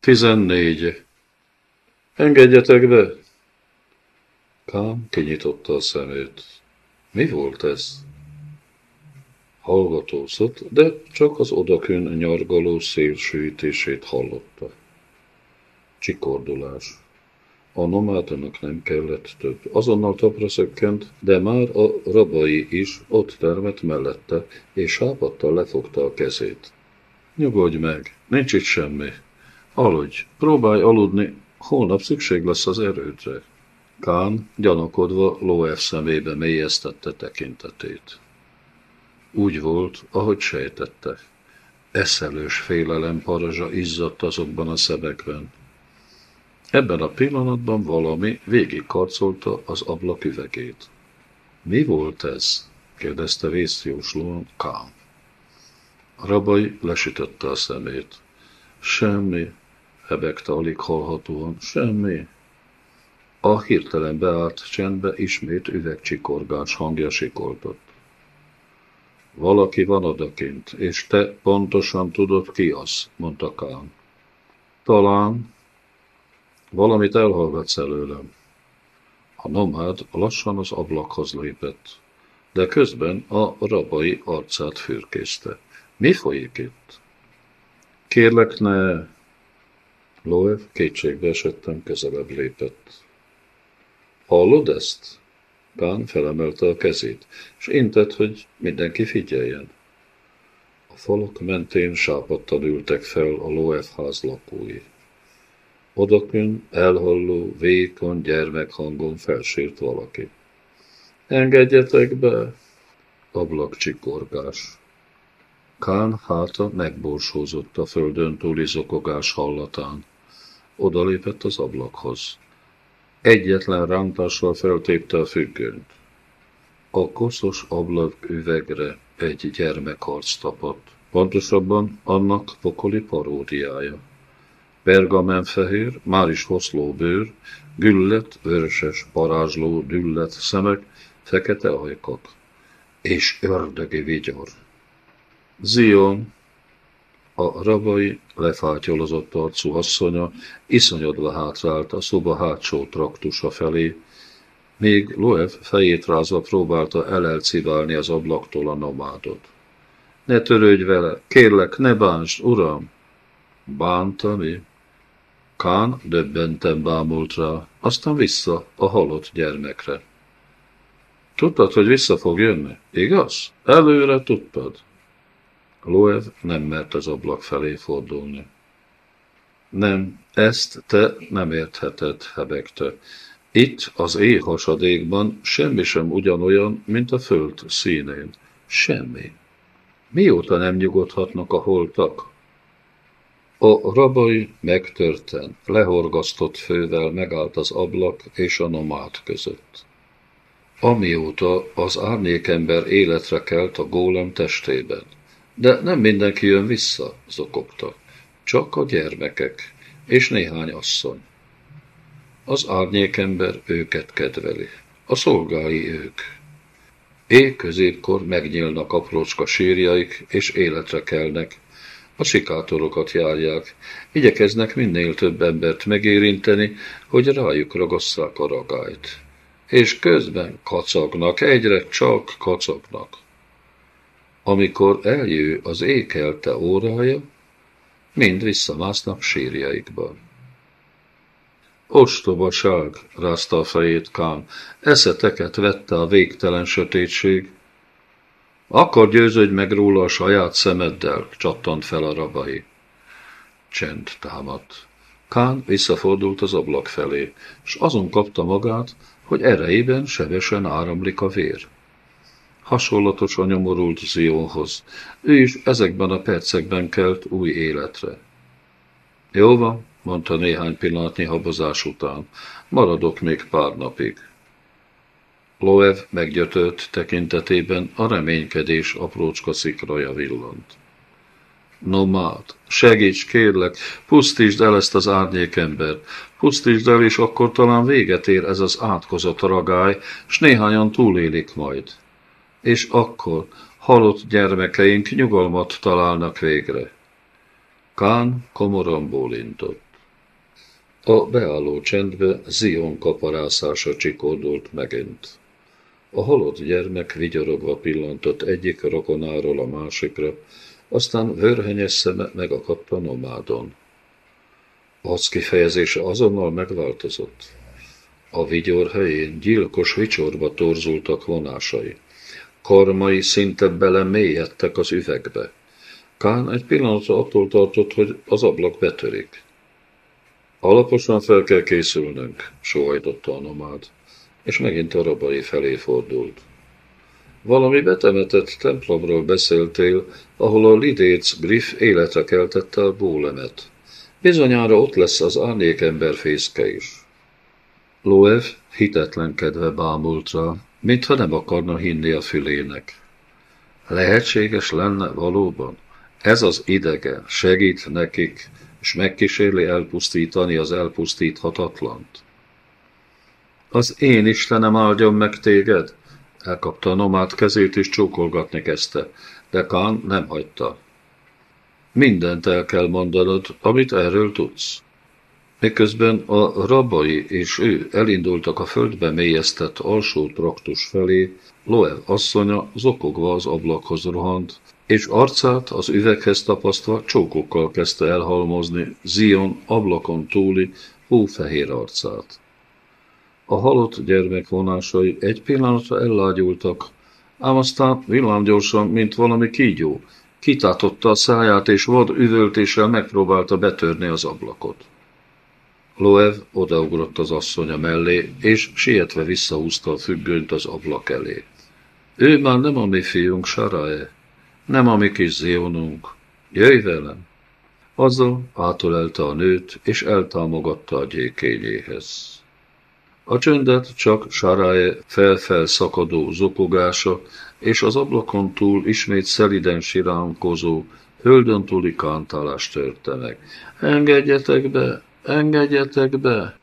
Tizennégy. Engedjetek be! Kám kinyitotta a szemét. Mi volt ez? Hallgatózott, de csak az odakön nyargaló szélsűítését hallotta. Csikordulás. A nomádanak nem kellett több. Azonnal tapra szökkent, de már a rabai is ott termett mellette, és sápadtal lefogta a kezét. Nyugodj meg, nincs itt semmi. Aludj, próbálj aludni, holnap szükség lesz az erődre. Kán gyanakodva Loev szemébe mélyeztette tekintetét. Úgy volt, ahogy sejtette. Eszelős félelem parazsa izzadt azokban a szebekben. Ebben a pillanatban valami végig karcolta az ablak üvegét. Mi volt ez? kérdezte vészjóslóan Kán. Rabai lesütötte a szemét. Semmi, hebegte alig hallhatóan. Semmi. A hirtelen beállt csendbe ismét üvegcsikorgás hangja sikoltott. Valaki van odakint, és te pontosan tudod ki az, mondta Kán. Talán valamit elhallgatsz előlem. A nomád lassan az ablakhoz lépett, de közben a rabai arcát fürkészte. Mi folyik itt? Kérlek, ne... Loev kétségbe esettem közelebb lépett. Hallod ezt? Kán felemelte a kezét, és intett, hogy mindenki figyeljen. A falak mentén sápadtan ültek fel a Loev ház lakói. Odakön elhalló, vékony gyermekhangon felsért valaki. Engedjetek be! Ablakcsikorgás. Kán háta megborsózott a földön túli zokogás hallatán. Odalépett az ablakhoz. Egyetlen rántással feltépte a függönyt. A koszos ablak üvegre egy gyermekarc tapadt, pontosabban annak pokoli paródiája. Pergamenfehér, már is hoszló bőr, güllet, vöröses, parázsló, düllet szemek, fekete ajkak és ördögi vigyor. Zion, a rabai lefátyolozott arcú asszonya iszonyodva hátrált a szoba hátsó traktusa felé, még Loev fejét rázva próbálta elelciválni az ablaktól a nomádot. Ne törődj vele, kérlek, ne bántsd, uram! Bánta mi? Kán döbbenten bámult rá, aztán vissza a halott gyermekre. Tudtad, hogy vissza fog jönni, igaz? Előre tudtad. Loev nem mert az ablak felé fordulni. Nem, ezt te nem értheted, hebegte. Itt az éjhasadékban semmi sem ugyanolyan, mint a föld színén. Semmi. Mióta nem nyugodhatnak a holtak? A rabai megtörten, lehorgasztott fővel megállt az ablak és a nomád között. Amióta az árnyékember életre kelt a gólem testében. De nem mindenki jön vissza, zokogta. Csak a gyermekek és néhány asszony. Az árnyékember őket kedveli. A szolgái ők. Éj középkor megnyílnak aprócska sírjaik, és életre kelnek. A sikátorokat járják, igyekeznek minél több embert megérinteni, hogy rájuk ragasszák a ragályt. És közben kacagnak, egyre csak kacagnak. Amikor eljő az ékelte órája, mind visszamásznak sírjaikban. Ostobaság, rázta a fejét Kán, eszeteket vette a végtelen sötétség. Akkor győződj meg róla a saját szemeddel, csattant fel a rabai. Csend támadt. Kán visszafordult az ablak felé, és azon kapta magát, hogy erejében sebesen áramlik a vér hasonlatos a nyomorult Zionhoz. Ő is ezekben a percekben kelt új életre. Jó van, mondta néhány pillanatnyi habozás után. Maradok még pár napig. Loev meggyötört tekintetében a reménykedés aprócska szikraja villant. Nomád, segíts, kérlek, pusztítsd el ezt az árnyékember, pusztítsd el, és akkor talán véget ér ez az átkozott ragály, s néhányan túlélik majd és akkor halott gyermekeink nyugalmat találnak végre. Kán komoran bólintott. A beálló csendbe Zion kaparászása csikódult megint. A halott gyermek vigyorogva pillantott egyik rokonáról a másikra, aztán vörhenyes szeme megakadt a nomádon. Az kifejezése azonnal megváltozott. A vigyor helyén gyilkos vicsorba torzultak vonásai. Karmai szinte bele mélyedtek az üvegbe. Kán egy pillanatra attól tartott, hogy az ablak betörik. Alaposan fel kell készülnünk, sóhajtotta a nomád, és megint a rabai felé fordult. Valami betemetett templomról beszéltél, ahol a lidéc Griff életre keltette a bólemet. Bizonyára ott lesz az árnyékember fészke is. Loev hitetlenkedve bámult rá, mintha nem akarna hinni a fülének. Lehetséges lenne valóban? Ez az idegen segít nekik, és megkísérli elpusztítani az elpusztíthatatlant. Az én Istenem áldjon meg téged! Elkapta a nomád kezét, és csókolgatni kezdte, de Kán nem hagyta. Mindent el kell mondanod, amit erről tudsz. Miközben a rabai és ő elindultak a földbe mélyeztett alsó traktus felé, Loev asszonya zokogva az ablakhoz rohant, és arcát az üveghez tapasztva csókokkal kezdte elhalmozni Zion ablakon túli hófehér arcát. A halott gyermek vonásai egy pillanatra ellágyultak, ám aztán villámgyorsan, mint valami kígyó, kitátotta a száját, és vad üvöltéssel megpróbálta betörni az ablakot. Loev odaugrott az asszonya mellé, és sietve visszahúzta a függönyt az ablak elé. Ő már nem a mi fiunk, Sarae, nem a mi kis zionunk. Jöjj velem! Azzal átolelte a nőt, és eltámogatta a gyékényéhez. A csöndet csak Sarae felfel szakadó zokogása, és az ablakon túl ismét szeliden siránkozó, höldön túli kántálás törte meg. Engedjetek be, engedjetek be!